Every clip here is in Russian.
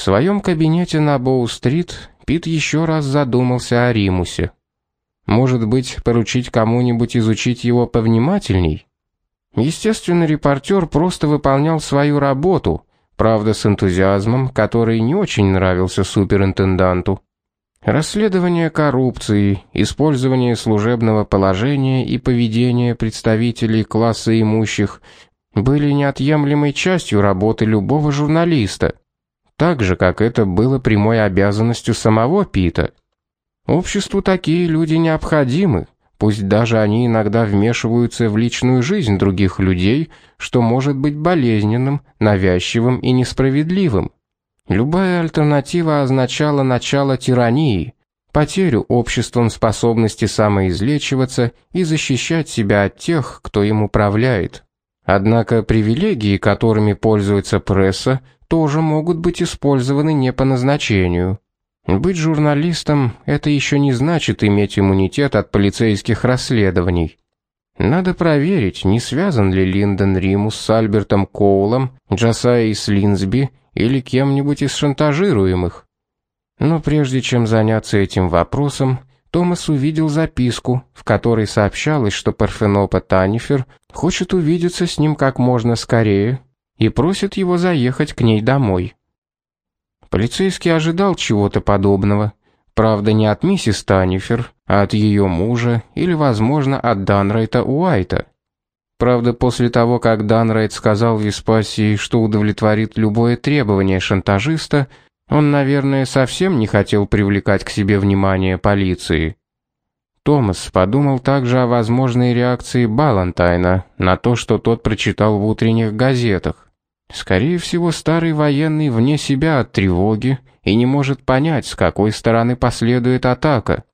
В своем кабинете на Боу-стрит Пит еще раз задумался о Римусе. Может быть, поручить кому-нибудь изучить его повнимательней? Естественно, репортер просто выполнял свою работу, правда, с энтузиазмом, который не очень нравился суперинтенданту. Расследование коррупции, использование служебного положения и поведение представителей класса имущих были неотъемлемой частью работы любого журналиста, так же, как это было прямой обязанностью самого Пита. Обществу такие люди необходимы, пусть даже они иногда вмешиваются в личную жизнь других людей, что может быть болезненным, навязчивым и несправедливым. Любая альтернатива означала начало тирании, потерю обществом способности самоизлечиваться и защищать себя от тех, кто им управляет. Однако привилегии, которыми пользуется пресса, тоже могут быть использованы не по назначению. Быть журналистом это еще не значит иметь иммунитет от полицейских расследований. Надо проверить, не связан ли Линдон Римус с Альбертом Коулом, Джасаей Слинсби или кем-нибудь из шантажируемых. Но прежде чем заняться этим вопросом, Томас увидел записку, в которой сообщалось, что Парфенопа Танифер хочет увидеться с ним как можно скорее и просит его заехать к ней домой. Полицейский ожидал чего-то подобного. Правда, не от миссис Танифер, а от ее мужа или, возможно, от Данрайта Уайта. Правда, после того, как Данрайт сказал Веспасии, что удовлетворит любое требование шантажиста, он, наверное, совсем не хотел привлекать к себе внимание полиции. Томас подумал также о возможной реакции Балантайна на то, что тот прочитал в утренних газетах. Скорее всего, старый военный вне себя от тревоги и не может понять, с какой стороны последует атака.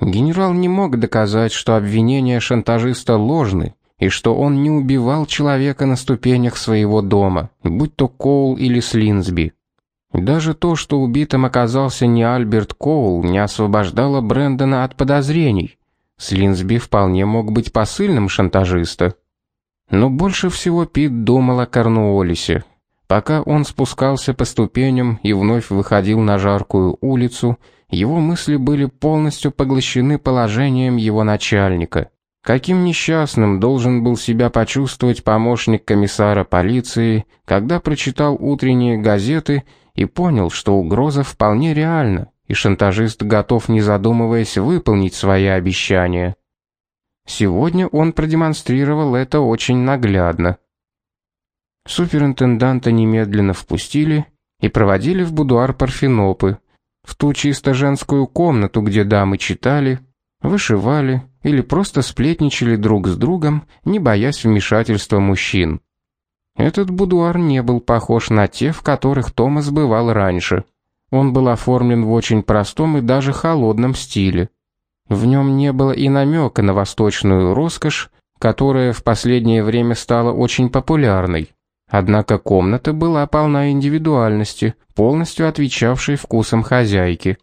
Генерал не мог доказать, что обвинения шантажиста ложны и что он не убивал человека на ступенях своего дома, будь то Коул или Слинсби. Даже то, что убитым оказался не Альберт Коул, не освобождало Брэндона от подозрений. Слинсби вполне мог быть посыльным шантажиста. Но больше всего Пит думал о Корнуоллисе. Пока он спускался по ступеням и вновь выходил на жаркую улицу, его мысли были полностью поглощены положением его начальника. Каким несчастным должен был себя почувствовать помощник комиссара полиции, когда прочитал утренние газеты и понял, что угроза вполне реальна, и шантажист готов, не задумываясь, выполнить свои обещания. Сегодня он продемонстрировал это очень наглядно. Суперинтенданта немедленно впустили и проводили в будуар Парфенопы, в ту чисто женскую комнату, где дамы читали, вышивали или просто сплетничали друг с другом, не боясь вмешательства мужчин. Этот будуар не был похож на те, в которых Томас бывал раньше. Он был оформлен в очень простом и даже холодном стиле. В нем не было и намека на восточную роскошь, которая в последнее время стала очень популярной. Однако комната была полна индивидуальности, полностью отвечавшей вкусам хозяйки.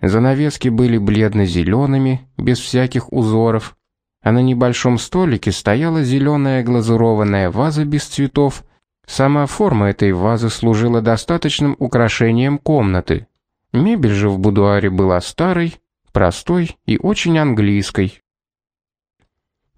Занавески были бледно-зелеными, без всяких узоров, а на небольшом столике стояла зеленая глазурованная ваза без цветов. Сама форма этой вазы служила достаточным украшением комнаты. Мебель же в будуаре была старой, простой и очень английской.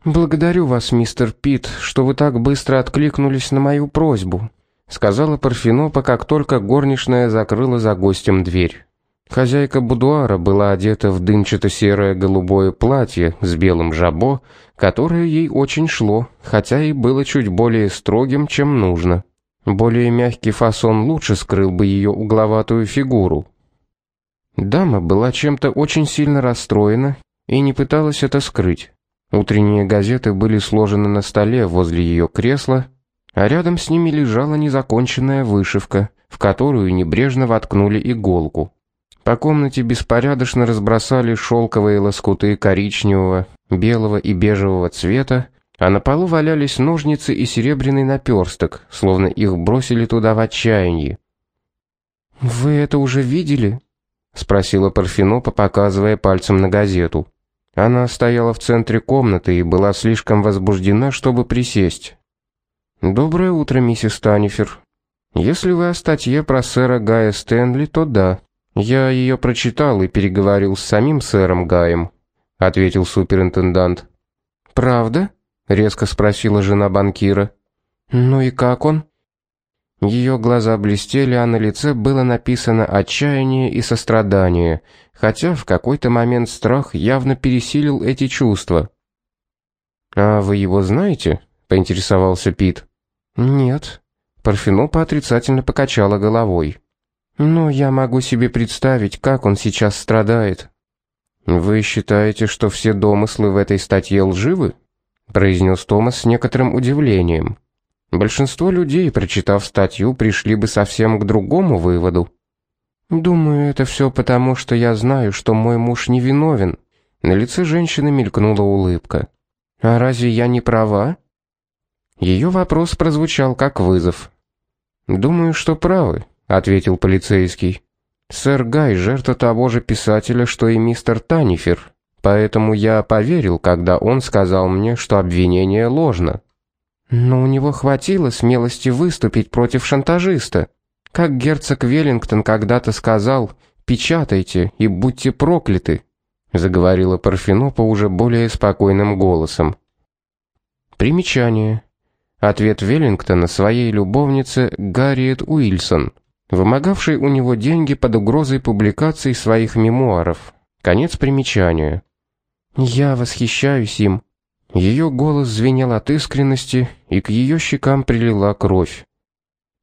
Благодарю вас, мистер Пит, что вы так быстро откликнулись на мою просьбу, сказала Парфенопа, как только горничная закрыла за гостем дверь. Хозяйка будуара была одета в дымчато-серое голубое платье с белым жабо, которое ей очень шло, хотя и было чуть более строгим, чем нужно. Более мягкий фасон лучше скрыл бы ее угловатую фигуру. Дама была чем-то очень сильно расстроена и не пыталась это скрыть. Утренние газеты были сложены на столе возле ее кресла, а рядом с ними лежала незаконченная вышивка, в которую небрежно воткнули иголку. По комнате беспорядочно разбросали шелковые лоскуты коричневого, белого и бежевого цвета, а на полу валялись ножницы и серебряный наперсток, словно их бросили туда в отчаянии. «Вы это уже видели?» Спросила Парфенопа, показывая пальцем на газету. Она стояла в центре комнаты и была слишком возбуждена, чтобы присесть. Доброе утро, миссис Танифер. Если вы о статье про сэра Гая Стэнли, то да. Я ее прочитал и переговорил с самим сэром Гаем, ответил суперинтендант. Правда? резко спросила жена банкира. Ну и как он? Ее глаза блестели, а на лице было написано отчаяние и сострадание, хотя в какой-то момент страх явно пересилил эти чувства. А вы его знаете? поинтересовался Пит. Нет. Парфенопа отрицательно покачала головой. Но я могу себе представить, как он сейчас страдает. Вы считаете, что все домыслы в этой статье лживы? произнес Томас с некоторым удивлением. Большинство людей, прочитав статью, пришли бы совсем к другому выводу. Думаю, это все потому, что я знаю, что мой муж не виновен. На лице женщины мелькнула улыбка. А разве я не права? Ее вопрос прозвучал как вызов. Думаю, что правы, ответил полицейский. Сэр Гай жертва того же писателя, что и мистер Танифер. Поэтому я поверил, когда он сказал мне, что обвинение ложно. Но у него хватило смелости выступить против шантажиста. Как герцог Веллингтон когда-то сказал: "Печатайте и будьте прокляты" заговорила Парфенопа уже более спокойным голосом. Примечание. Ответ Веллингтона своей любовнице Гарриет Уилсон, вымогавшей у него деньги под угрозой публикации своих мемуаров. Конец примечания. Я восхищаюсь им. Ее голос звенел от искренности, и к ее щекам прилила кровь.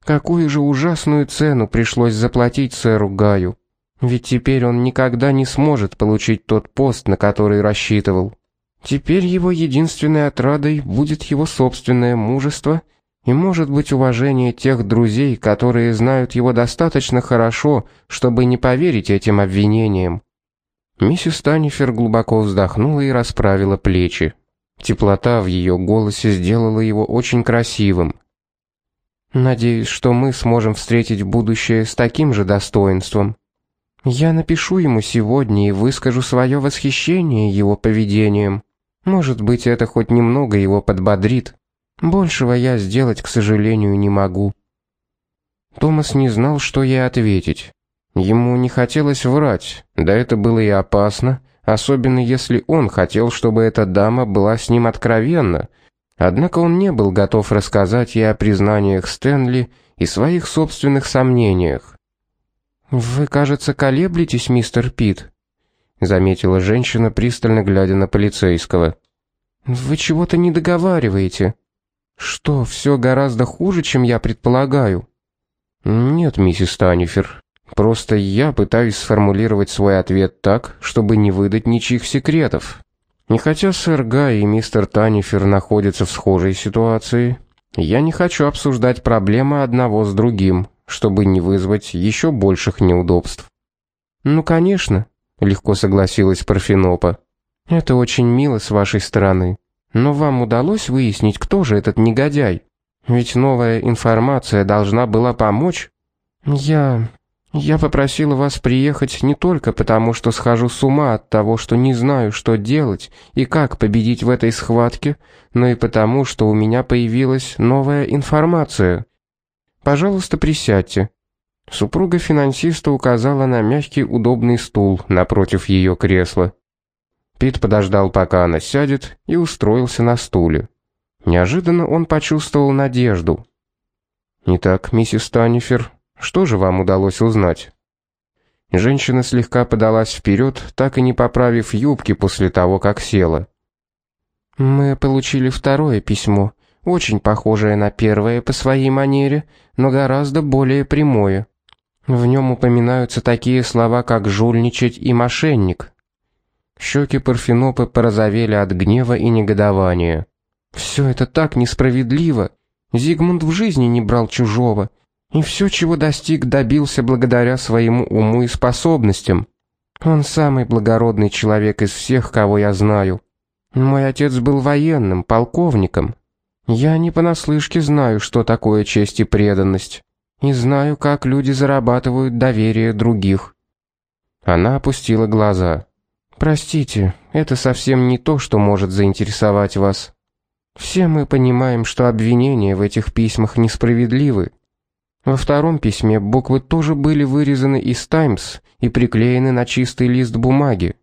Какую же ужасную цену пришлось заплатить сэру Гаю. Ведь теперь он никогда не сможет получить тот пост, на который рассчитывал. Теперь его единственной отрадой будет его собственное мужество и, может быть, уважение тех друзей, которые знают его достаточно хорошо, чтобы не поверить этим обвинениям. Миссис Танифер глубоко вздохнула и расправила плечи. Теплота в ее голосе сделала его очень красивым. Надеюсь, что мы сможем встретить будущее с таким же достоинством. Я напишу ему сегодня и выскажу свое восхищение его поведением. Может быть, это хоть немного его подбодрит. Большего я сделать, к сожалению, не могу. Томас не знал, что ей ответить. Ему не хотелось врать, да это было и опасно, особенно если он хотел, чтобы эта дама была с ним откровенна. Однако он не был готов рассказать ей о признаниях Стэнли и своих собственных сомнениях. Вы, кажется, колеблетесь, мистер Пит, заметила женщина, пристально глядя на полицейского. Вы чего-то не договариваете. Что, все гораздо хуже, чем я предполагаю? Нет, миссис Танифер. Просто я пытаюсь сформулировать свой ответ так, чтобы не выдать ничьих секретов. И хотя сэр Гай и мистер Танифер находятся в схожей ситуации, я не хочу обсуждать проблемы одного с другим, чтобы не вызвать еще больших неудобств. Ну, конечно, легко согласилась Парфенопа. Это очень мило с вашей стороны. Но вам удалось выяснить, кто же этот негодяй? Ведь новая информация должна была помочь. Я я попросила вас приехать не только потому, что схожу с ума от того, что не знаю, что делать и как победить в этой схватке, но и потому, что у меня появилась новая информация. Пожалуйста, присядьте. Супруга финансиста указала на мягкий удобный стул напротив ее кресла. Пит подождал, пока она сядет, и устроился на стуле. Неожиданно он почувствовал надежду. Итак, миссис Танифер, что же вам удалось узнать? Женщина слегка подалась вперед, так и не поправив юбки после того, как села. Мы получили второе письмо, очень похожее на первое по своей манере, но гораздо более прямое. В нем упоминаются такие слова, как жульничать и мошенник. Щеки Парфенопы порозовели от гнева и негодования. Все это так несправедливо. Зигмунд в жизни не брал чужого, и все, чего достиг, добился благодаря своему уму и способностям. Он самый благородный человек из всех, кого я знаю. Мой отец был военным, полковником, я не понаслышке знаю, что такое честь и преданность, и знаю, как люди зарабатывают доверие других. Она опустила глаза. Простите, это совсем не то, что может заинтересовать вас. Все мы понимаем, что обвинения в этих письмах несправедливы. Во втором письме буквы тоже были вырезаны из «Таймс» и приклеены на чистый лист бумаги.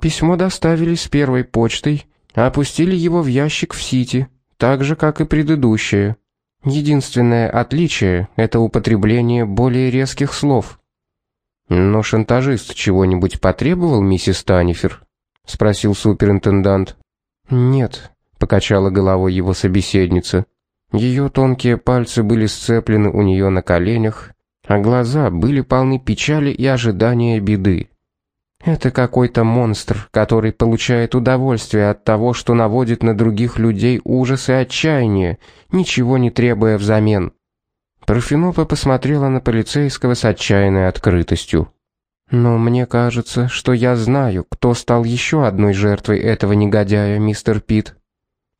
Письмо доставили с первой почтой, а опустили его в ящик в Сити, так же, как и предыдущее. Единственное отличие – это употребление более резких слов. «Но шантажист чего-нибудь потребовал, миссис Танифер?» – спросил суперинтендант. «Нет», — покачала головой его собеседница. Ее тонкие пальцы были сцеплены у нее на коленях, а глаза были полны печали и ожидания беды. Это какой-то монстр, который получает удовольствие от того, что наводит на других людей ужас и отчаяние, ничего не требуя взамен. Парфенопа посмотрела на полицейского с отчаянной открытостью. Но мне кажется, что я знаю, кто стал еще одной жертвой этого негодяя, мистер Пит.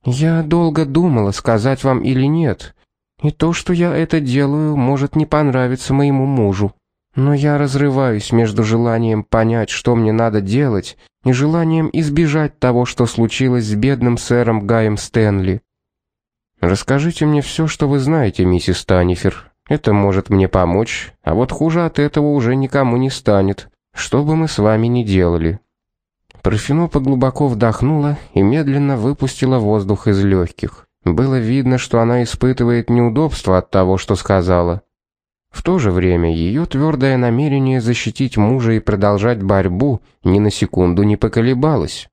Я долго думала, сказать вам или нет. И то, что я это делаю, может не понравиться моему мужу. Но я разрываюсь между желанием понять, что мне надо делать, и желанием избежать того, что случилось с бедным сэром Гаем Стэнли. Расскажите мне все, что вы знаете, миссис Танифер. Это может мне помочь, а вот хуже от этого уже никому не станет, что бы мы с вами ни делали. Парфенопа глубоко вдохнула и медленно выпустила воздух из легких. Было видно, что она испытывает неудобство от того, что сказала. В то же время ее твердое намерение защитить мужа и продолжать борьбу ни на секунду не поколебалось.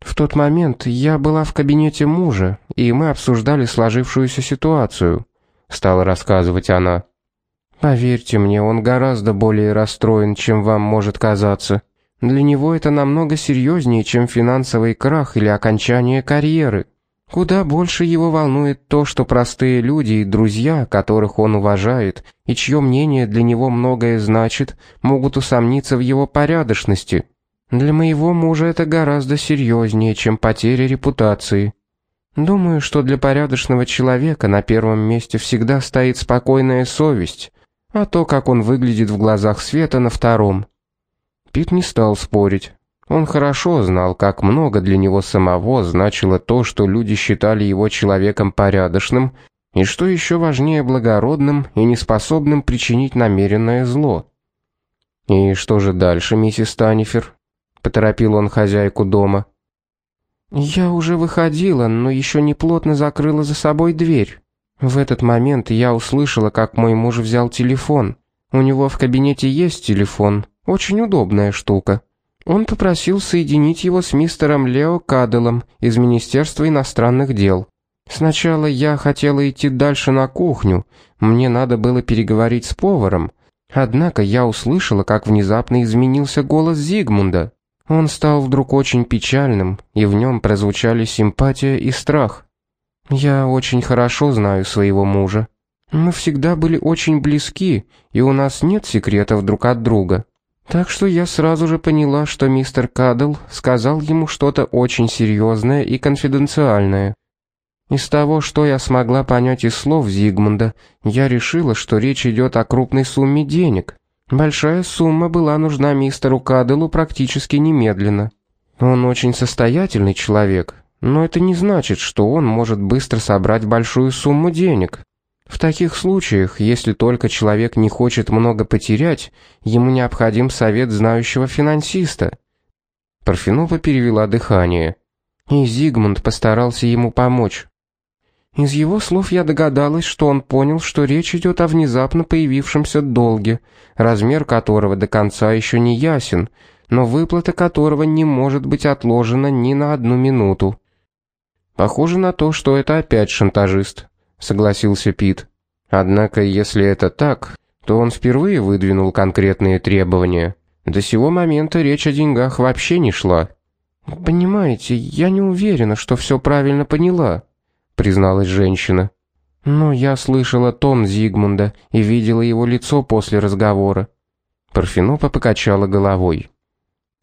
В тот момент я была в кабинете мужа, и мы обсуждали сложившуюся ситуацию стала рассказывать она. Поверьте мне, он гораздо более расстроен, чем вам может казаться. Для него это намного серьезнее, чем финансовый крах или окончание карьеры. Куда больше его волнует то, что простые люди и друзья, которых он уважает, и чье мнение для него многое значит, могут усомниться в его порядочности. Для моего мужа это гораздо серьезнее, чем потеря репутации. Думаю, что для порядочного человека на первом месте всегда стоит спокойная совесть, а то, как он выглядит в глазах света, на втором. Пит не стал спорить. Он хорошо знал, как много для него самого значило то, что люди считали его человеком порядочным, и что еще важнее благородным и неспособным причинить намеренное зло. «И что же дальше, миссис Танифер?» — поторопил он хозяйку дома. Я уже выходила, но еще не плотно закрыла за собой дверь. В этот момент я услышала, как мой муж взял телефон. У него в кабинете есть телефон, очень удобная штука. Он попросил соединить его с мистером Лео Каделом из Министерства иностранных дел. Сначала я хотела идти дальше на кухню, мне надо было переговорить с поваром. Однако я услышала, как внезапно изменился голос Зигмунда. Он стал вдруг очень печальным, и в нем прозвучали симпатия и страх. Я очень хорошо знаю своего мужа. Мы всегда были очень близки, и у нас нет секретов друг от друга. Так что я сразу же поняла, что мистер Кадл сказал ему что-то очень серьезное и конфиденциальное. Из того, что я смогла понять из слов Зигмунда, я решила, что речь идет о крупной сумме денег. Большая сумма была нужна мистеру Каделу практически немедленно. Он очень состоятельный человек, но это не значит, что он может быстро собрать большую сумму денег. В таких случаях, если только человек не хочет много потерять, ему необходим совет знающего финансиста. Парфенова перевела дыхание. И Зигмунд постарался ему помочь. Из его слов я догадалась, что он понял, что речь идет о внезапно появившемся долге, размер которого до конца еще не ясен, но выплата которого не может быть отложена ни на одну минуту. Похоже на то, что это опять шантажист, согласился Пит. Однако, если это так, то он впервые выдвинул конкретные требования. До сего момента речь о деньгах вообще не шла. Понимаете, я не уверена, что все правильно поняла призналась женщина. Но я слышала тон Зигмунда и видела его лицо после разговора. Парфенопа покачала головой.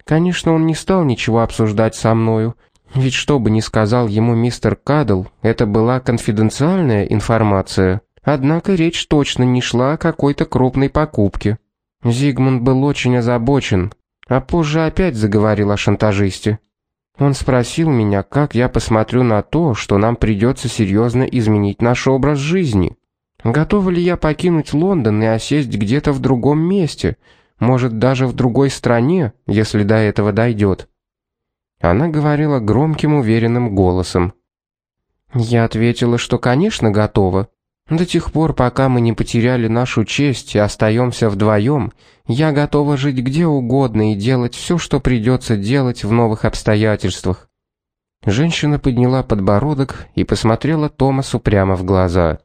Конечно, он не стал ничего обсуждать со мною, ведь что бы ни сказал ему мистер Кадл, это была конфиденциальная информация. Однако речь точно не шла о какой-то крупной покупке. Зигмунд был очень озабочен, а позже опять заговорил о шантажисте. Он спросил меня, как я посмотрю на то, что нам придется серьезно изменить наш образ жизни. Готова ли я покинуть Лондон и осесть где-то в другом месте, может, даже в другой стране, если до этого дойдет?» Она говорила громким уверенным голосом. Я ответила, что, конечно, готова. До тех пор, пока мы не потеряли нашу честь и остаемся вдвоем, я готова жить где угодно и делать все, что придется делать в новых обстоятельствах. Женщина подняла подбородок и посмотрела Томасу прямо в глаза.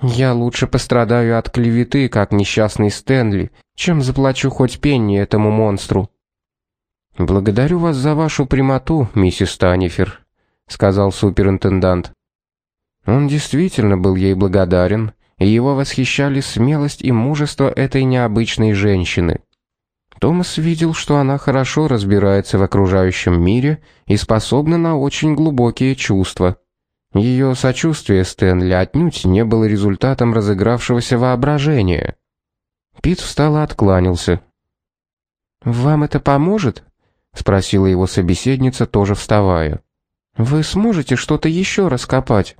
Я лучше пострадаю от клеветы, как несчастный Стэнли, чем заплачу хоть пенни этому монстру. Благодарю вас за вашу прямоту, миссис Танифер, сказал суперинтендант. Он действительно был ей благодарен, и его восхищали смелость и мужество этой необычной женщины. Томас видел, что она хорошо разбирается в окружающем мире и способна на очень глубокие чувства. Ее сочувствие Стэнли отнюдь не было результатом разыгравшегося воображения. Пит встал и откланялся. «Вам это поможет?» — спросила его собеседница, тоже вставая. «Вы сможете что-то еще раскопать?»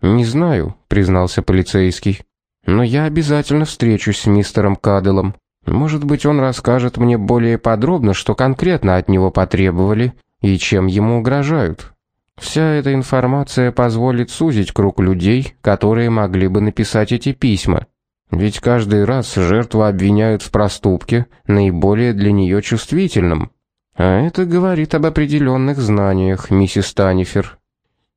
«Не знаю», — признался полицейский. «Но я обязательно встречусь с мистером Каделом. Может быть, он расскажет мне более подробно, что конкретно от него потребовали и чем ему угрожают. Вся эта информация позволит сузить круг людей, которые могли бы написать эти письма. Ведь каждый раз жертву обвиняют в проступке, наиболее для нее чувствительном. А это говорит об определенных знаниях, миссис Танифер».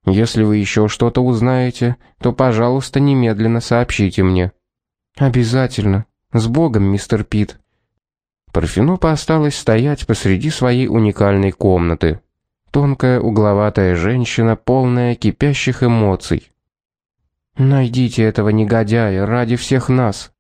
Если вы еще что-то узнаете, то, пожалуйста, немедленно сообщите мне. Обязательно. С Богом, мистер Пит. Парфенопа осталась стоять посреди своей уникальной комнаты. Тонкая, угловатая женщина, полная кипящих эмоций. Найдите этого негодяя ради всех нас,